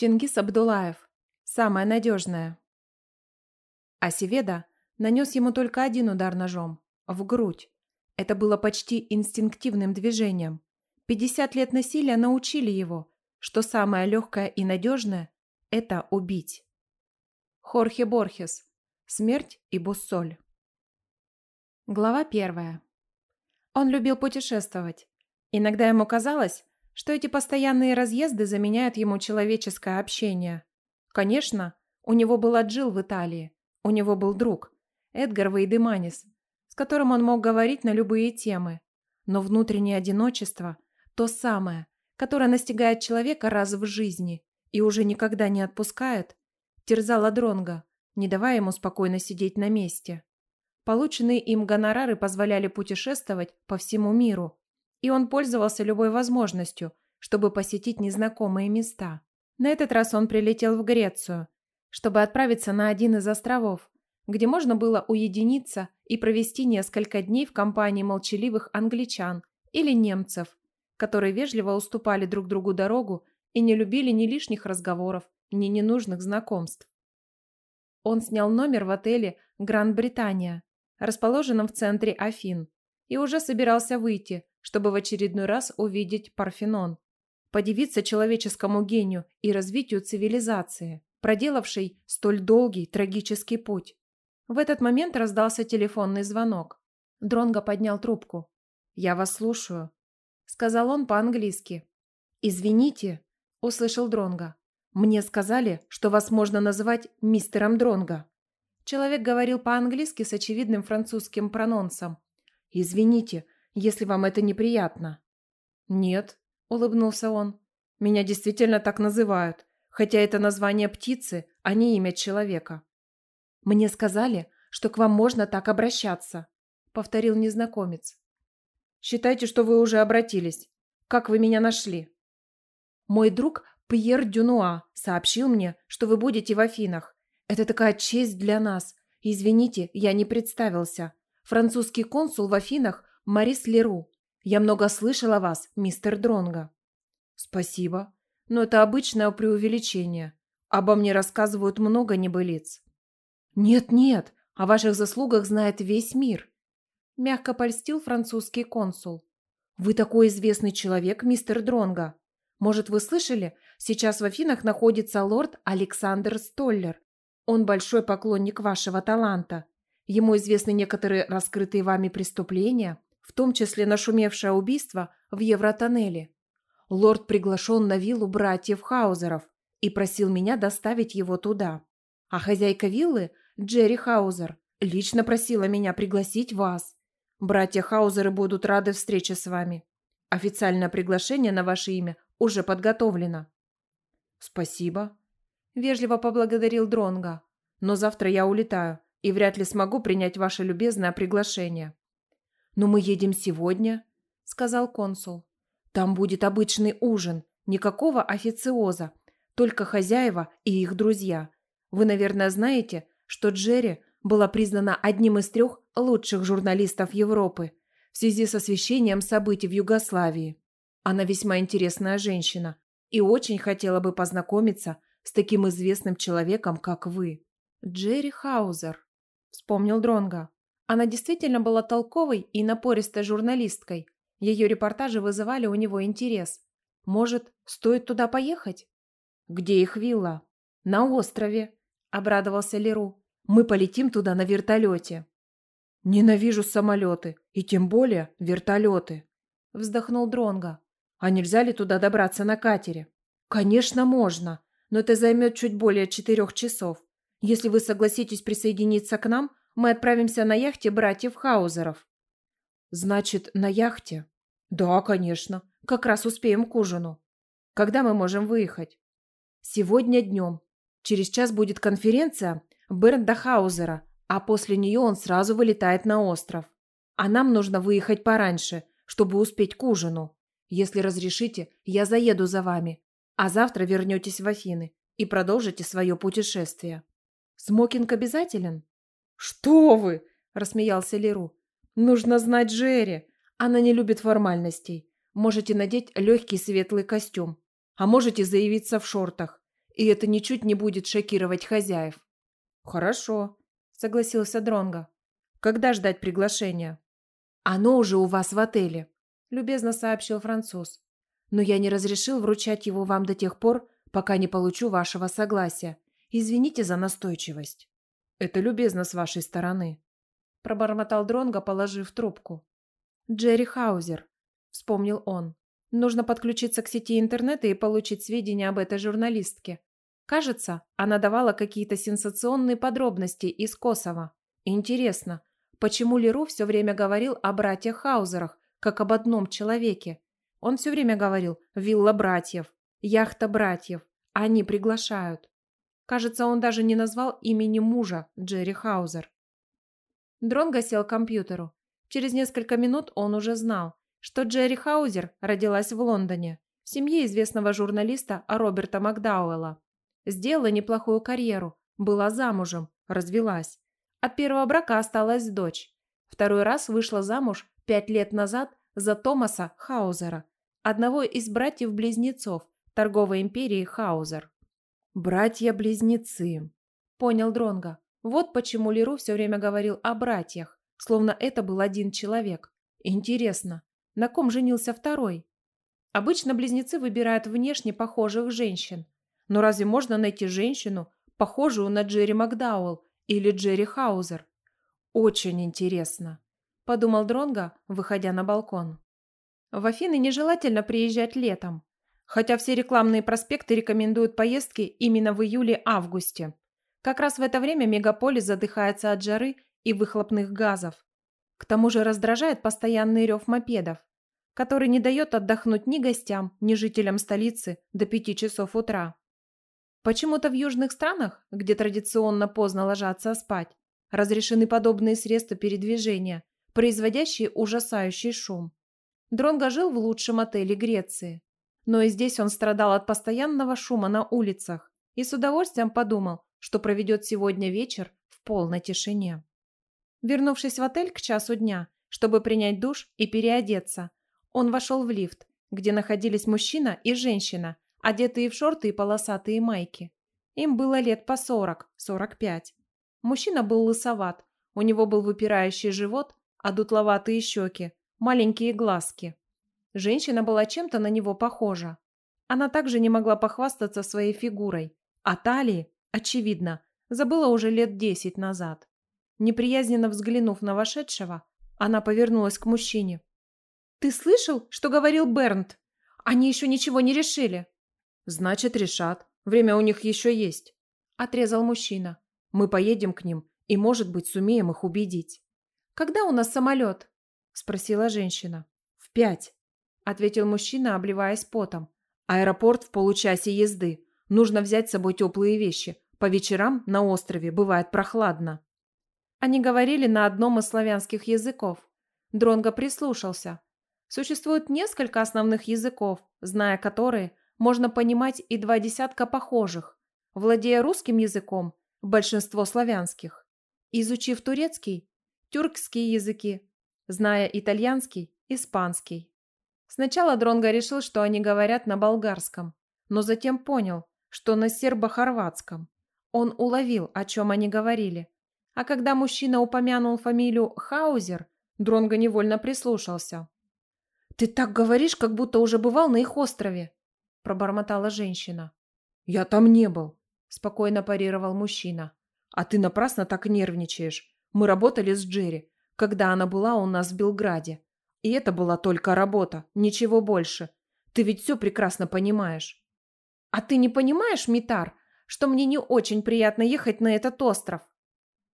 Чингис Абдулаев. Самая надежная. Асеведа нанес ему только один удар ножом. В грудь. Это было почти инстинктивным движением. 50 лет насилия научили его, что самое легкое и надежное – это убить. Хорхе Борхес. Смерть и буссоль. Глава первая. Он любил путешествовать. Иногда ему казалось, что эти постоянные разъезды заменяют ему человеческое общение. Конечно, у него был Аджилл в Италии, у него был друг, Эдгар Вейдеманис, с которым он мог говорить на любые темы. Но внутреннее одиночество – то самое, которое настигает человека раз в жизни и уже никогда не отпускает, терзало Дронга, не давая ему спокойно сидеть на месте. Полученные им гонорары позволяли путешествовать по всему миру, и он пользовался любой возможностью, чтобы посетить незнакомые места. На этот раз он прилетел в Грецию, чтобы отправиться на один из островов, где можно было уединиться и провести несколько дней в компании молчаливых англичан или немцев, которые вежливо уступали друг другу дорогу и не любили ни лишних разговоров, ни ненужных знакомств. Он снял номер в отеле «Гранд-Британия», расположенном в центре Афин, и уже собирался выйти, чтобы в очередной раз увидеть Парфенон, подивиться человеческому гению и развитию цивилизации, проделавшей столь долгий трагический путь. В этот момент раздался телефонный звонок. Дронго поднял трубку. «Я вас слушаю», — сказал он по-английски. «Извините», — услышал Дронго. «Мне сказали, что вас можно называть мистером Дронго». Человек говорил по-английски с очевидным французским прононсом. «Извините, если вам это неприятно». «Нет», — улыбнулся он. «Меня действительно так называют, хотя это название птицы, а не имя человека». «Мне сказали, что к вам можно так обращаться», — повторил незнакомец. «Считайте, что вы уже обратились. Как вы меня нашли?» «Мой друг Пьер Дюнуа сообщил мне, что вы будете в Афинах. Это такая честь для нас. Извините, я не представился. Французский консул в Афинах Марис Леру. Я много слышал о вас, мистер Дронга. Спасибо. Но это обычное преувеличение. Обо мне рассказывают много небылиц. Нет-нет, о ваших заслугах знает весь мир. Мягко польстил французский консул. Вы такой известный человек, мистер Дронга. Может, вы слышали, сейчас в Афинах находится лорд Александр Столлер. Он большой поклонник вашего таланта. Ему известны некоторые раскрытые вами преступления, в том числе нашумевшее убийство в Евротоннеле. Лорд приглашен на виллу братьев Хаузеров и просил меня доставить его туда. А хозяйка виллы, Джерри Хаузер, лично просила меня пригласить вас. Братья Хаузеры будут рады встрече с вами. Официальное приглашение на ваше имя уже подготовлено. Спасибо. Вежливо поблагодарил Дронга. Но завтра я улетаю и вряд ли смогу принять ваше любезное приглашение. «Но мы едем сегодня», — сказал консул. «Там будет обычный ужин, никакого официоза, только хозяева и их друзья. Вы, наверное, знаете, что Джерри была признана одним из трех лучших журналистов Европы в связи с освещением событий в Югославии. Она весьма интересная женщина и очень хотела бы познакомиться с таким известным человеком, как вы. Джерри Хаузер, вспомнил Дронга. Она действительно была толковой и напористой журналисткой. Ее репортажи вызывали у него интерес. Может, стоит туда поехать? Где их вилла? На острове, обрадовался Леру. Мы полетим туда на вертолете. Ненавижу самолеты, и тем более вертолеты, вздохнул Дронга. А нельзя ли туда добраться на катере? Конечно, можно, но это займет чуть более четырех часов. Если вы согласитесь присоединиться к нам, мы отправимся на яхте братьев Хаузеров. Значит, на яхте? Да, конечно. Как раз успеем к ужину. Когда мы можем выехать? Сегодня днем. Через час будет конференция Бернда Хаузера, а после нее он сразу вылетает на остров. А нам нужно выехать пораньше, чтобы успеть к ужину. Если разрешите, я заеду за вами, а завтра вернетесь в Афины и продолжите свое путешествие. Смокинг обязателен? «Что вы!» – рассмеялся Леру. «Нужно знать Джерри. Она не любит формальностей. Можете надеть легкий светлый костюм, а можете заявиться в шортах. и это ничуть не будет шокировать хозяев. Хорошо, согласился Дронго. Когда ждать приглашения? Оно уже у вас в отеле, любезно сообщил француз. Но я не разрешил вручать его вам до тех пор, пока не получу вашего согласия. Извините за настойчивость. Это любезно с вашей стороны, пробормотал Дронго, положив трубку. Джерри Хаузер, вспомнил он. Нужно подключиться к сети интернета и получить сведения об этой журналистке. Кажется, она давала какие-то сенсационные подробности из Косово. Интересно, почему Леру все время говорил о братьях Хаузерах, как об одном человеке? Он все время говорил «вилла братьев», «яхта братьев», «они приглашают». Кажется, он даже не назвал имени мужа Джерри Хаузер. Дронго сел к компьютеру. Через несколько минут он уже знал, что Джерри Хаузер родилась в Лондоне, в семье известного журналиста Роберта Макдауэлла. Сделала неплохую карьеру, была замужем, развелась. От первого брака осталась дочь. Второй раз вышла замуж пять лет назад за Томаса Хаузера, одного из братьев-близнецов торговой империи Хаузер. «Братья-близнецы», — понял Дронга. Вот почему Леру все время говорил о братьях, словно это был один человек. Интересно, на ком женился второй? Обычно близнецы выбирают внешне похожих женщин, но разве можно найти женщину, похожую на Джерри Макдауэлл или Джерри Хаузер? Очень интересно, подумал Дронга, выходя на балкон. В Афины нежелательно приезжать летом, хотя все рекламные проспекты рекомендуют поездки именно в июле-августе. Как раз в это время мегаполис задыхается от жары и выхлопных газов. К тому же раздражает постоянный рев мопедов, который не дает отдохнуть ни гостям, ни жителям столицы до пяти часов утра. Почему-то в южных странах, где традиционно поздно ложатся спать, разрешены подобные средства передвижения, производящие ужасающий шум. Дронго жил в лучшем отеле Греции. Но и здесь он страдал от постоянного шума на улицах и с удовольствием подумал, что проведет сегодня вечер в полной тишине. Вернувшись в отель к часу дня, чтобы принять душ и переодеться, он вошел в лифт, где находились мужчина и женщина, одетые в шорты и полосатые майки. Им было лет по 40-45. Мужчина был лысоват, у него был выпирающий живот, а дутловатые щеки, маленькие глазки. Женщина была чем-то на него похожа. Она также не могла похвастаться своей фигурой, а талии, очевидно, забыла уже лет десять назад. Неприязненно взглянув на вошедшего, она повернулась к мужчине. «Ты слышал, что говорил Бернт? Они еще ничего не решили». «Значит, решат. Время у них еще есть», – отрезал мужчина. «Мы поедем к ним и, может быть, сумеем их убедить». «Когда у нас самолет?» – спросила женщина. «В пять», – ответил мужчина, обливаясь потом. «Аэропорт в получасе езды. Нужно взять с собой теплые вещи. По вечерам на острове бывает прохладно». Они говорили на одном из славянских языков. Дронго прислушался. Существует несколько основных языков, зная которые, можно понимать и два десятка похожих, владея русским языком, большинство славянских. Изучив турецкий, тюркские языки, зная итальянский, испанский. Сначала Дронго решил, что они говорят на болгарском, но затем понял, что на сербо-хорватском. Он уловил, о чем они говорили. А когда мужчина упомянул фамилию Хаузер, Дронго невольно прислушался. «Ты так говоришь, как будто уже бывал на их острове», – пробормотала женщина. «Я там не был», – спокойно парировал мужчина. «А ты напрасно так нервничаешь. Мы работали с Джерри, когда она была у нас в Белграде. И это была только работа, ничего больше. Ты ведь все прекрасно понимаешь». «А ты не понимаешь, Митар, что мне не очень приятно ехать на этот остров?»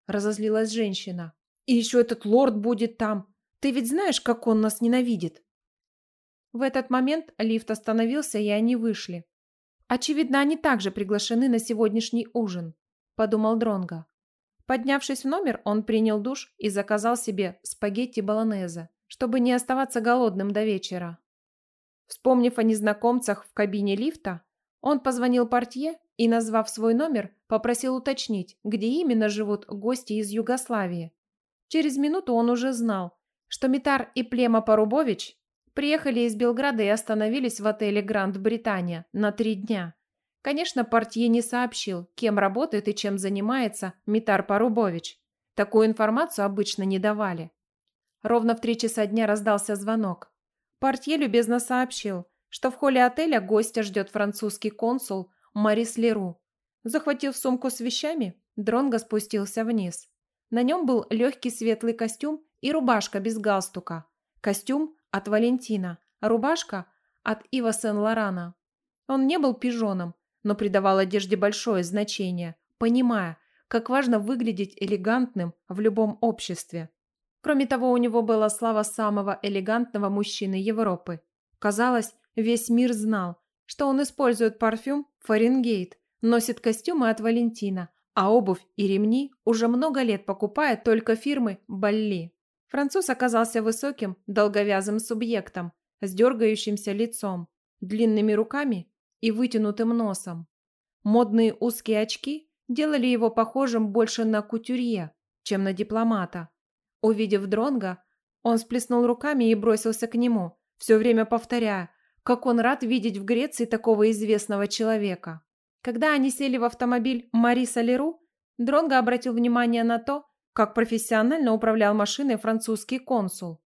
Разозлилась женщина. «И еще этот лорд будет там. Ты ведь знаешь, как он нас ненавидит?» В этот момент лифт остановился, и они вышли. Очевидно, они также приглашены на сегодняшний ужин, подумал Дронга. Поднявшись в номер, он принял душ и заказал себе спагетти болонезе, чтобы не оставаться голодным до вечера. Вспомнив о незнакомцах в кабине лифта, он позвонил портье и, назвав свой номер, попросил уточнить, где именно живут гости из Югославии. Через минуту он уже знал, что Митар и Плема Порубович Приехали из Белграда и остановились в отеле «Гранд Британия» на три дня. Конечно, портье не сообщил, кем работает и чем занимается Митар Парубович. Такую информацию обычно не давали. Ровно в три часа дня раздался звонок. Портье любезно сообщил, что в холле отеля гостя ждет французский консул Марис Леру. Захватив сумку с вещами, Дронго спустился вниз. На нем был легкий светлый костюм и рубашка без галстука. Костюм от Валентина, а рубашка от Ива Сен-Лорана. Он не был пижоном, но придавал одежде большое значение, понимая, как важно выглядеть элегантным в любом обществе. Кроме того, у него была слава самого элегантного мужчины Европы. Казалось, весь мир знал, что он использует парфюм «Фаренгейт», носит костюмы от Валентина, а обувь и ремни уже много лет покупает только фирмы «Балли». Француз оказался высоким, долговязым субъектом, с дергающимся лицом, длинными руками и вытянутым носом. Модные узкие очки делали его похожим больше на кутюрье, чем на дипломата. Увидев Дронга, он сплеснул руками и бросился к нему, все время повторяя, как он рад видеть в Греции такого известного человека. Когда они сели в автомобиль Мариса Леру, Дронго обратил внимание на то, как профессионально управлял машиной французский консул.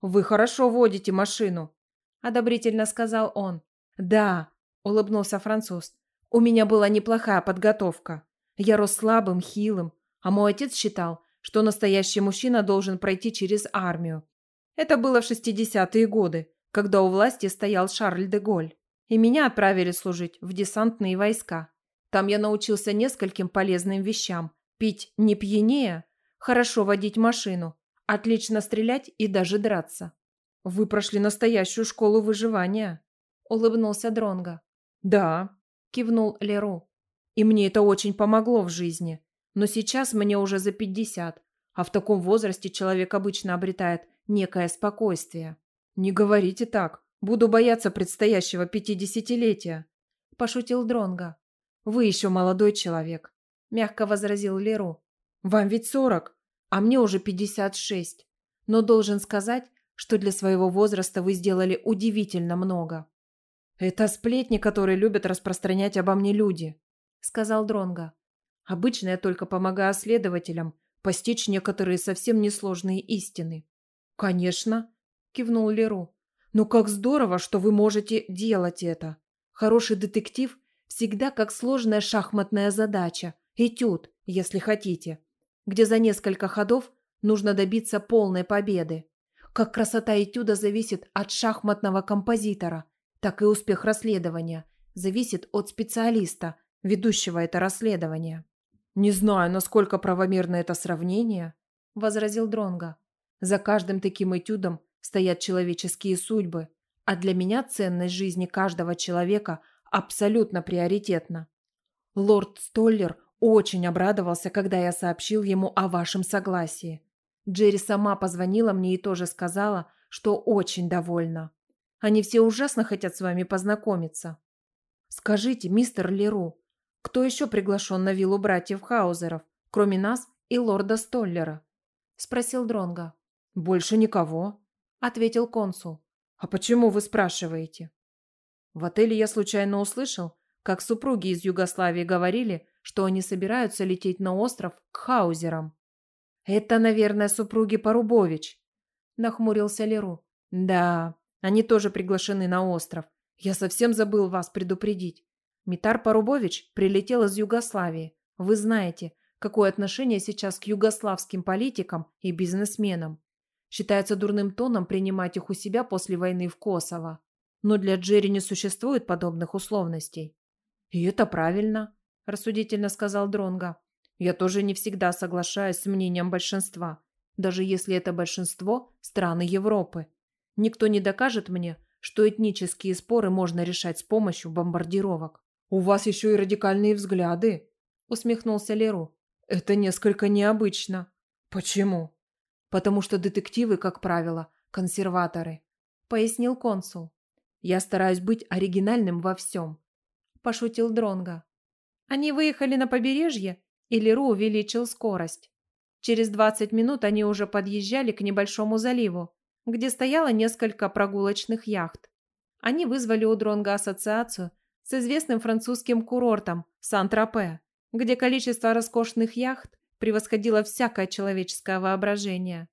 «Вы хорошо водите машину», – одобрительно сказал он. «Да, – улыбнулся француз. «У меня была неплохая подготовка. Я рос слабым, хилым, а мой отец считал, что настоящий мужчина должен пройти через армию. Это было в 60-е годы, когда у власти стоял Шарль де Голь. И меня отправили служить в десантные войска. Там я научился нескольким полезным вещам. Пить не пьянее, хорошо водить машину, отлично стрелять и даже драться. Вы прошли настоящую школу выживания, улыбнулся Дронга. «Да», – кивнул Леру. «И мне это очень помогло в жизни. Но сейчас мне уже за пятьдесят, а в таком возрасте человек обычно обретает некое спокойствие». «Не говорите так. Буду бояться предстоящего пятидесятилетия», – пошутил Дронга. «Вы еще молодой человек», – мягко возразил Леру. «Вам ведь сорок, а мне уже пятьдесят шесть. Но должен сказать, что для своего возраста вы сделали удивительно много». «Это сплетни, которые любят распространять обо мне люди», — сказал Дронга. «Обычно я только помогаю следователям постичь некоторые совсем несложные истины». «Конечно», — кивнул Леру. «Но как здорово, что вы можете делать это. Хороший детектив всегда как сложная шахматная задача, этюд, если хотите, где за несколько ходов нужно добиться полной победы. Как красота этюда зависит от шахматного композитора, так и успех расследования зависит от специалиста, ведущего это расследование. «Не знаю, насколько правомерно это сравнение», – возразил Дронга. «За каждым таким этюдом стоят человеческие судьбы, а для меня ценность жизни каждого человека абсолютно приоритетна. Лорд Столлер очень обрадовался, когда я сообщил ему о вашем согласии. Джерри сама позвонила мне и тоже сказала, что очень довольна. Они все ужасно хотят с вами познакомиться. Скажите, мистер Леру, кто еще приглашен на виллу братьев Хаузеров, кроме нас и лорда Столлера? Спросил Дронга. Больше никого, ответил консул. А почему вы спрашиваете? В отеле я случайно услышал, как супруги из Югославии говорили, что они собираются лететь на остров к Хаузерам. «Это, наверное, супруги Порубович», – нахмурился Леру. «Да, они тоже приглашены на остров. Я совсем забыл вас предупредить. Митар Порубович прилетел из Югославии. Вы знаете, какое отношение сейчас к югославским политикам и бизнесменам. Считается дурным тоном принимать их у себя после войны в Косово. Но для Джерри не существует подобных условностей. И это правильно, рассудительно сказал Дронга. Я тоже не всегда соглашаюсь с мнением большинства, даже если это большинство страны Европы. Никто не докажет мне, что этнические споры можно решать с помощью бомбардировок. «У вас еще и радикальные взгляды», – усмехнулся Леру. «Это несколько необычно». «Почему?» «Потому что детективы, как правило, консерваторы», – пояснил консул. «Я стараюсь быть оригинальным во всем», – пошутил Дронга. Они выехали на побережье, и Леру увеличил скорость. Через 20 минут они уже подъезжали к небольшому заливу, где стояло несколько прогулочных яхт. Они вызвали у Дронга ассоциацию с известным французским курортом Сан-Тропе, где количество роскошных яхт превосходило всякое человеческое воображение.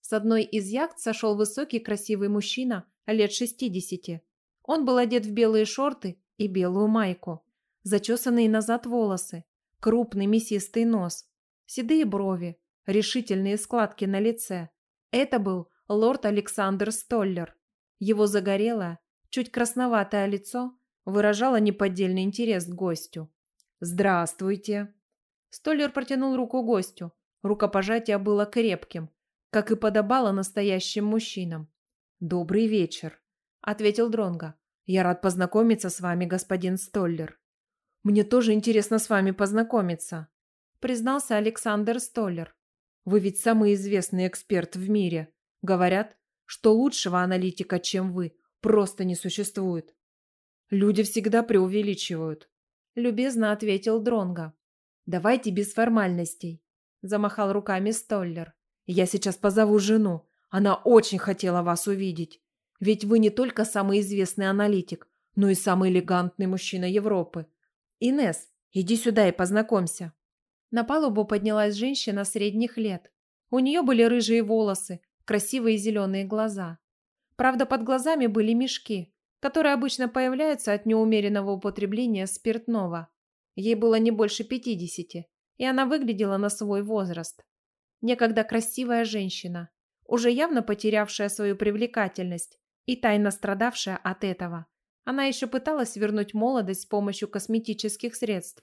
С одной из яхт сошел высокий красивый мужчина лет 60. Он был одет в белые шорты и белую майку, зачесанные назад волосы, крупный мясистый нос, седые брови, решительные складки на лице. Это был лорд Александр Столлер. Его загорелое, чуть красноватое лицо выражало неподдельный интерес к гостю. «Здравствуйте!» Столлер протянул руку гостю. Рукопожатие было крепким, как и подобало настоящим мужчинам. «Добрый вечер», — ответил Дронга. «Я рад познакомиться с вами, господин Столлер». «Мне тоже интересно с вами познакомиться», — признался Александр Столлер. «Вы ведь самый известный эксперт в мире. Говорят, что лучшего аналитика, чем вы, просто не существует». «Люди всегда преувеличивают», — любезно ответил Дронга. «Давайте без формальностей», — замахал руками Столлер. Я сейчас позову жену. Она очень хотела вас увидеть. Ведь вы не только самый известный аналитик, но и самый элегантный мужчина Европы. Инес, иди сюда и познакомься. На палубу поднялась женщина средних лет. У нее были рыжие волосы, красивые зеленые глаза. Правда, под глазами были мешки, которые обычно появляются от неумеренного употребления спиртного. Ей было не больше пятидесяти, и она выглядела на свой возраст. Некогда красивая женщина, уже явно потерявшая свою привлекательность и тайно страдавшая от этого. Она еще пыталась вернуть молодость с помощью косметических средств,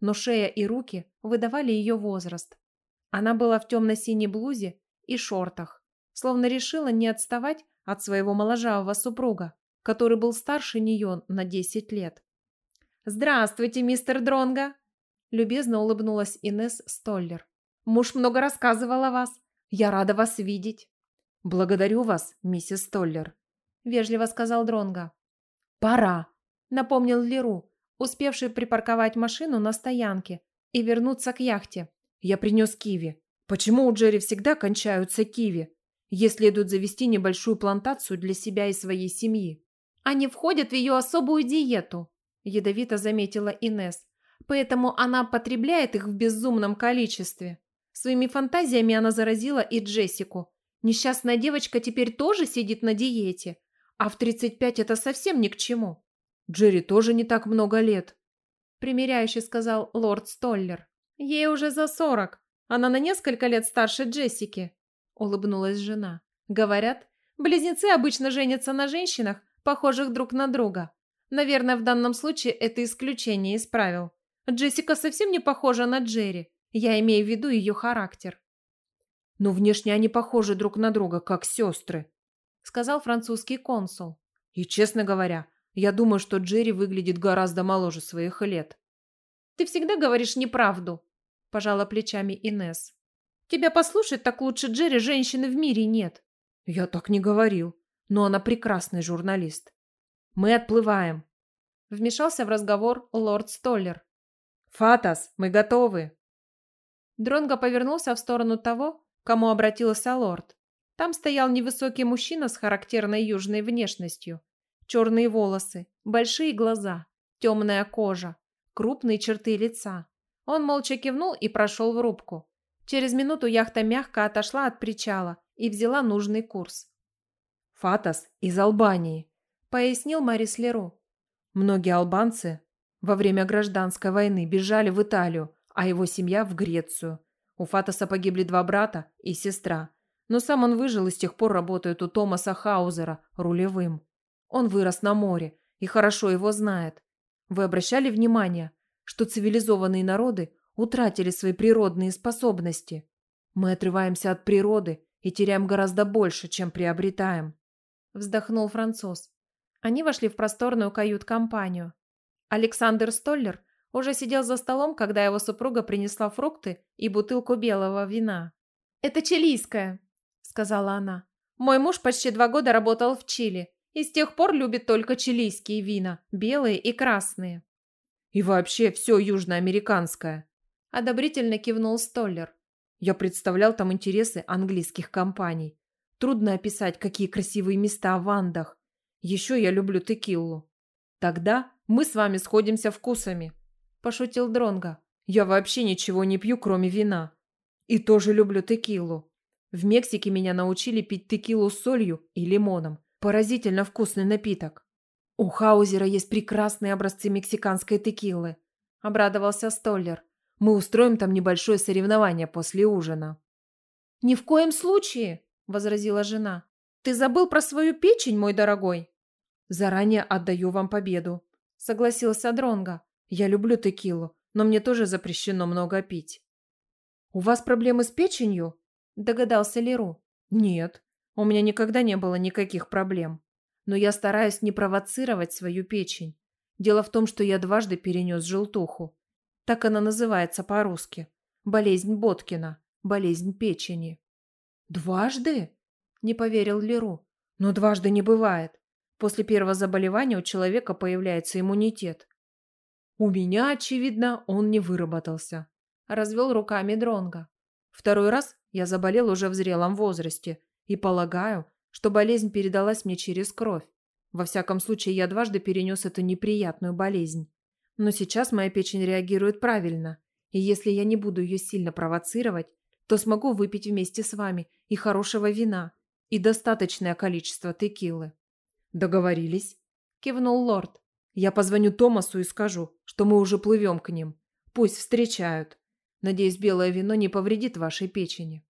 но шея и руки выдавали ее возраст. Она была в темно-синей блузе и шортах, словно решила не отставать от своего моложавого супруга, который был старше нее на 10 лет. «Здравствуйте, мистер Дронга!» Любезно улыбнулась Инес Столлер. Муж много рассказывал о вас. Я рада вас видеть. Благодарю вас, миссис Столлер, вежливо сказал Дронга. Пора, напомнил Леру, успевший припарковать машину на стоянке и вернуться к яхте. Я принес киви. Почему у Джерри всегда кончаются киви? Ей следует завести небольшую плантацию для себя и своей семьи. Они входят в ее особую диету, ядовито заметила Инес. Поэтому она потребляет их в безумном количестве. Своими фантазиями она заразила и Джессику. Несчастная девочка теперь тоже сидит на диете, а в 35 это совсем ни к чему. Джерри тоже не так много лет, примиряюще сказал лорд Столлер. Ей уже за сорок. Она на несколько лет старше Джессики, улыбнулась жена. Говорят, близнецы обычно женятся на женщинах, похожих друг на друга. Наверное, в данном случае это исключение из правил. Джессика совсем не похожа на Джерри. Я имею в виду ее характер. Но внешне они похожи друг на друга, как сестры, сказал французский консул. И, честно говоря, я думаю, что Джерри выглядит гораздо моложе своих лет. Ты всегда говоришь неправду, пожала плечами Инес. Тебя послушать так лучше Джерри женщины в мире нет. Я так не говорил, но она прекрасный журналист. Мы отплываем. Вмешался в разговор лорд Столлер. Фатас, мы готовы. Дронго повернулся в сторону того, кому обратился лорд. Там стоял невысокий мужчина с характерной южной внешностью. Черные волосы, большие глаза, темная кожа, крупные черты лица. Он молча кивнул и прошел в рубку. Через минуту яхта мягко отошла от причала и взяла нужный курс. «Фатас из Албании», — пояснил Марис Леру. «Многие албанцы во время гражданской войны бежали в Италию, а его семья в Грецию. У Фатоса погибли два брата и сестра. Но сам он выжил и с тех пор работает у Томаса Хаузера рулевым. Он вырос на море и хорошо его знает. Вы обращали внимание, что цивилизованные народы утратили свои природные способности? Мы отрываемся от природы и теряем гораздо больше, чем приобретаем. Вздохнул француз. Они вошли в просторную кают-компанию. Александр Столлер – уже сидел за столом, когда его супруга принесла фрукты и бутылку белого вина. «Это чилийское», — сказала она. «Мой муж почти два года работал в Чили и с тех пор любит только чилийские вина, белые и красные». «И вообще все южноамериканское», — одобрительно кивнул Столлер. «Я представлял там интересы английских компаний. Трудно описать, какие красивые места в Андах. Еще я люблю текиллу. Тогда мы с вами сходимся вкусами», – пошутил Дронга. «Я вообще ничего не пью, кроме вина. И тоже люблю текилу. В Мексике меня научили пить текилу с солью и лимоном. Поразительно вкусный напиток. У Хаузера есть прекрасные образцы мексиканской текилы», – обрадовался Столлер. «Мы устроим там небольшое соревнование после ужина». «Ни в коем случае», – возразила жена. «Ты забыл про свою печень, мой дорогой?» «Заранее отдаю вам победу», – согласился Дронга. «Я люблю текилу, но мне тоже запрещено много пить». «У вас проблемы с печенью?» – догадался Леру. «Нет, у меня никогда не было никаких проблем. Но я стараюсь не провоцировать свою печень. Дело в том, что я дважды перенес желтуху. Так она называется по-русски. Болезнь Боткина, болезнь печени». «Дважды?» – не поверил Леру. «Но дважды не бывает. После первого заболевания у человека появляется иммунитет. У меня, очевидно, он не выработался. Развел руками Дронга. Второй раз я заболел уже в зрелом возрасте и полагаю, что болезнь передалась мне через кровь. Во всяком случае, я дважды перенес эту неприятную болезнь. Но сейчас моя печень реагирует правильно, и если я не буду ее сильно провоцировать, то смогу выпить вместе с вами и хорошего вина, и достаточное количество текилы. «Договорились», – кивнул лорд. «Я позвоню Томасу и скажу, что мы уже плывем к ним. Пусть встречают. Надеюсь, белое вино не повредит вашей печени».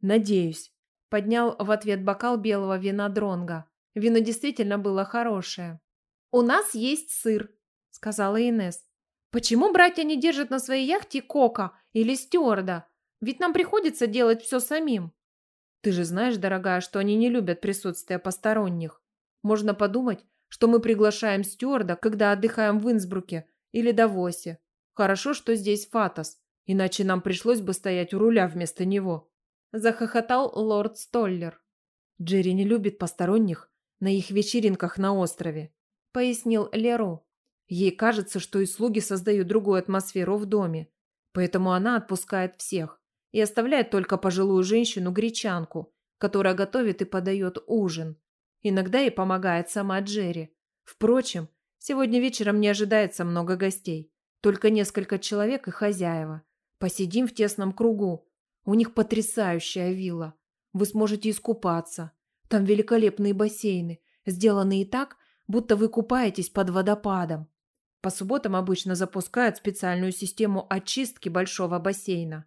«Надеюсь», – поднял в ответ бокал белого вина Дронга. Вино действительно было хорошее. «У нас есть сыр», – сказала Инес. «Почему братья не держат на своей яхте кока или стюарда? Ведь нам приходится делать все самим». «Ты же знаешь, дорогая, что они не любят присутствие посторонних. Можно подумать, что мы приглашаем стюарда, когда отдыхаем в Инсбруке или Давосе. Хорошо, что здесь Фатос, иначе нам пришлось бы стоять у руля вместо него. Захохотал лорд Столлер. Джерри не любит посторонних на их вечеринках на острове, пояснил Леру. Ей кажется, что и слуги создают другую атмосферу в доме, поэтому она отпускает всех и оставляет только пожилую женщину-гречанку, которая готовит и подает ужин. Иногда ей помогает сама Джерри. Впрочем, сегодня вечером не ожидается много гостей. Только несколько человек и хозяева. Посидим в тесном кругу. У них потрясающая вилла. Вы сможете искупаться. Там великолепные бассейны, сделанные так, будто вы купаетесь под водопадом. По субботам обычно запускают специальную систему очистки большого бассейна.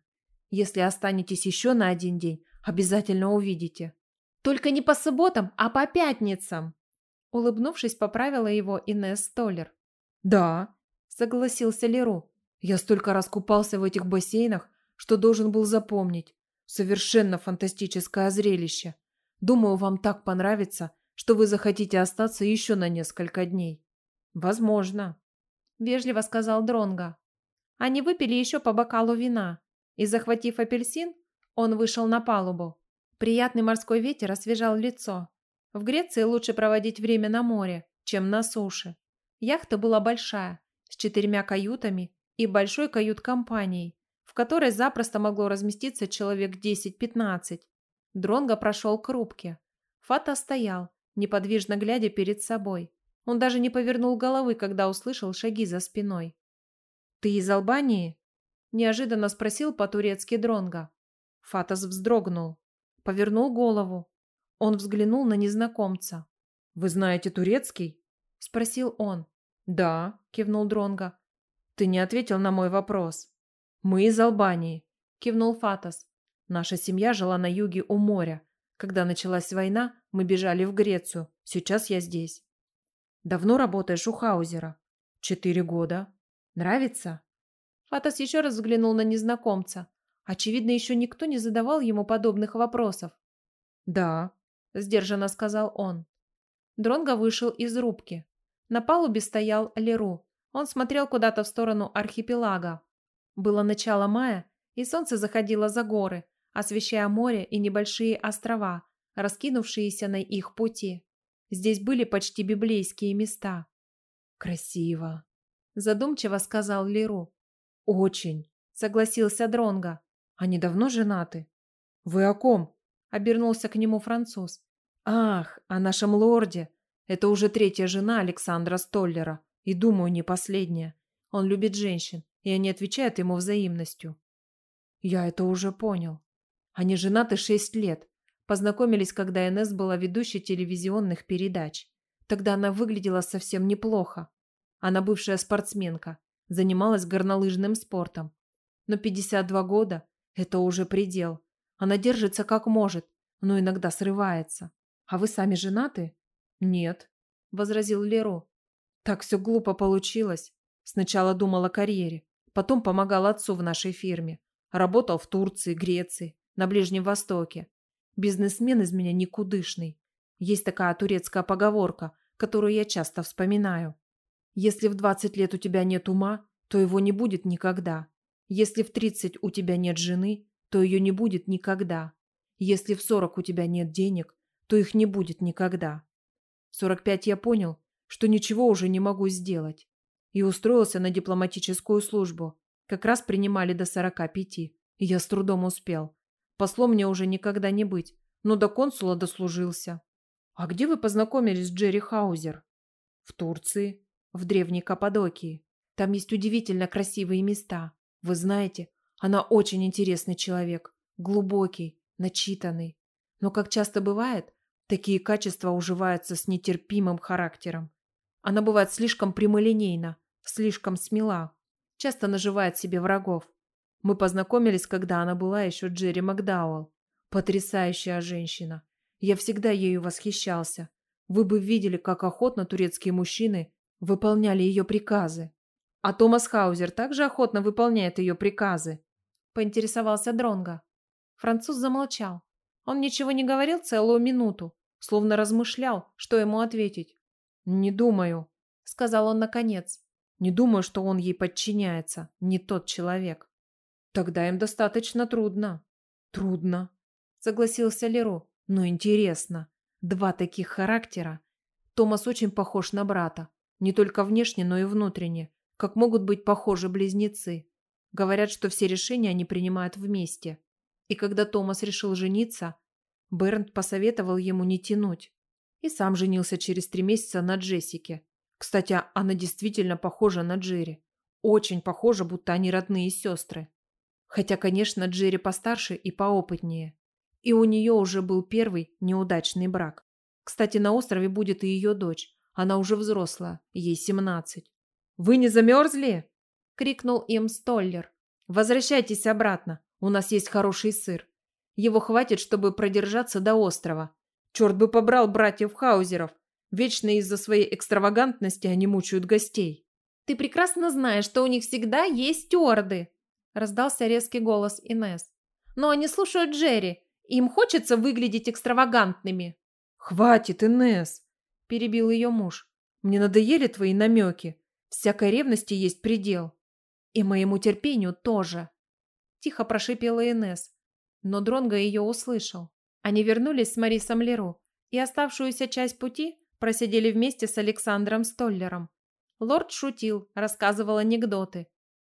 Если останетесь еще на один день, обязательно увидите. Только не по субботам, а по пятницам!» Улыбнувшись, поправила его Инесс Столлер. «Да», — согласился Леру. «Я столько раз купался в этих бассейнах, что должен был запомнить. Совершенно фантастическое зрелище. Думаю, вам так понравится, что вы захотите остаться еще на несколько дней». «Возможно», — вежливо сказал Дронга. Они выпили еще по бокалу вина, и, захватив апельсин, он вышел на палубу. Приятный морской ветер освежал лицо. В Греции лучше проводить время на море, чем на суше. Яхта была большая, с четырьмя каютами и большой кают-компанией, в которой запросто могло разместиться человек 10-15. Дронго прошел к рубке. Фата стоял, неподвижно глядя перед собой. Он даже не повернул головы, когда услышал шаги за спиной. «Ты из Албании?» – неожиданно спросил по-турецки Дронго. Фатас вздрогнул. Повернул голову. Он взглянул на незнакомца. «Вы знаете турецкий?» – спросил он. «Да», – кивнул Дронга. «Ты не ответил на мой вопрос». «Мы из Албании», – кивнул Фатас. «Наша семья жила на юге у моря. Когда началась война, мы бежали в Грецию. Сейчас я здесь». «Давно работаешь у Хаузера?» «Четыре года». «Нравится?» Фатас еще раз взглянул на незнакомца. Очевидно, еще никто не задавал ему подобных вопросов. «Да», – сдержанно сказал он. Дронго вышел из рубки. На палубе стоял Леру. Он смотрел куда-то в сторону архипелага. Было начало мая, и солнце заходило за горы, освещая море и небольшие острова, раскинувшиеся на их пути. Здесь были почти библейские места. «Красиво», – задумчиво сказал Леру. «Очень», – согласился Дронго. Они давно женаты? Вы о ком? Обернулся к нему француз. Ах, о нашем лорде. Это уже третья жена Александра Столлера. И думаю, не последняя. Он любит женщин, и они отвечают ему взаимностью. Я это уже понял. Они женаты шесть лет. Познакомились, когда Инесс была ведущей телевизионных передач. Тогда она выглядела совсем неплохо. Она бывшая спортсменка, занималась горнолыжным спортом. Но 52 года – это уже предел. Она держится как может, но иногда срывается. А вы сами женаты? Нет, возразил Леру. Так все глупо получилось. Сначала думал о карьере, потом помогал отцу в нашей фирме. Работал в Турции, Греции, на Ближнем Востоке. Бизнесмен из меня никудышный. Есть такая турецкая поговорка, которую я часто вспоминаю. Если в 20 лет у тебя нет ума, то его не будет никогда. Если в 30 у тебя нет жены, то ее не будет никогда. Если в 40 у тебя нет денег, то их не будет никогда. В 45 я понял, что ничего уже не могу сделать. И устроился на дипломатическую службу. Как раз принимали до 45. И я с трудом успел. Послом мне уже никогда не быть, но до консула дослужился. А где вы познакомились с Джерри Хаузер? В Турции, в древней Каппадокии. Там есть удивительно красивые места. Вы знаете, она очень интересный человек, глубокий, начитанный. Но, как часто бывает, такие качества уживаются с нетерпимым характером. Она бывает слишком прямолинейна, слишком смела, часто наживает себе врагов. Мы познакомились, когда она была еще Джерри Макдауэлл. Потрясающая женщина. Я всегда ею восхищался. Вы бы видели, как охотно турецкие мужчины выполняли ее приказы. А Томас Хаузер также охотно выполняет ее приказы. Поинтересовался Дронга. Француз замолчал. Он ничего не говорил целую минуту, словно размышлял, что ему ответить. «Не думаю», — сказал он наконец. «Не думаю, что он ей подчиняется, не тот человек». «Тогда им достаточно трудно». «Трудно», — согласился Леру. «Но интересно. Два таких характера. Томас очень похож на брата. Не только внешне, но и внутренне. Как могут быть похожи близнецы. Говорят, что все решения они принимают вместе. И когда Томас решил жениться, Бернт посоветовал ему не тянуть. И сам женился через три месяца на Джессике. Кстати, она действительно похожа на Джерри. Очень похожа, будто они родные сестры. Хотя, конечно, Джерри постарше и поопытнее. И у нее уже был первый неудачный брак. Кстати, на острове будет и ее дочь. Она уже взрослая, ей семнадцать. «Вы не замерзли?» – крикнул им Столлер. «Возвращайтесь обратно. У нас есть хороший сыр. Его хватит, чтобы продержаться до острова. Черт бы побрал братьев Хаузеров. Вечно из-за своей экстравагантности они мучают гостей». «Ты прекрасно знаешь, что у них всегда есть стюарды», – раздался резкий голос Инес. «Но они слушают Джерри. Им хочется выглядеть экстравагантными». «Хватит, Инес!» – перебил ее муж. «Мне надоели твои намеки. Всякой ревности есть предел. И моему терпению тоже. Тихо прошипела Инес, но Дронго ее услышал. Они вернулись с Марисом Леру и оставшуюся часть пути просидели вместе с Александром Столлером. Лорд шутил, рассказывал анекдоты.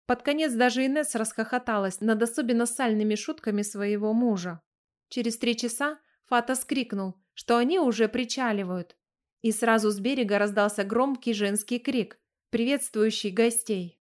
Под конец даже Инес расхохоталась над особенно сальными шутками своего мужа. Через три часа Фата скрикнул, что они уже причаливают. И сразу с берега раздался громкий женский крик, приветствующий гостей.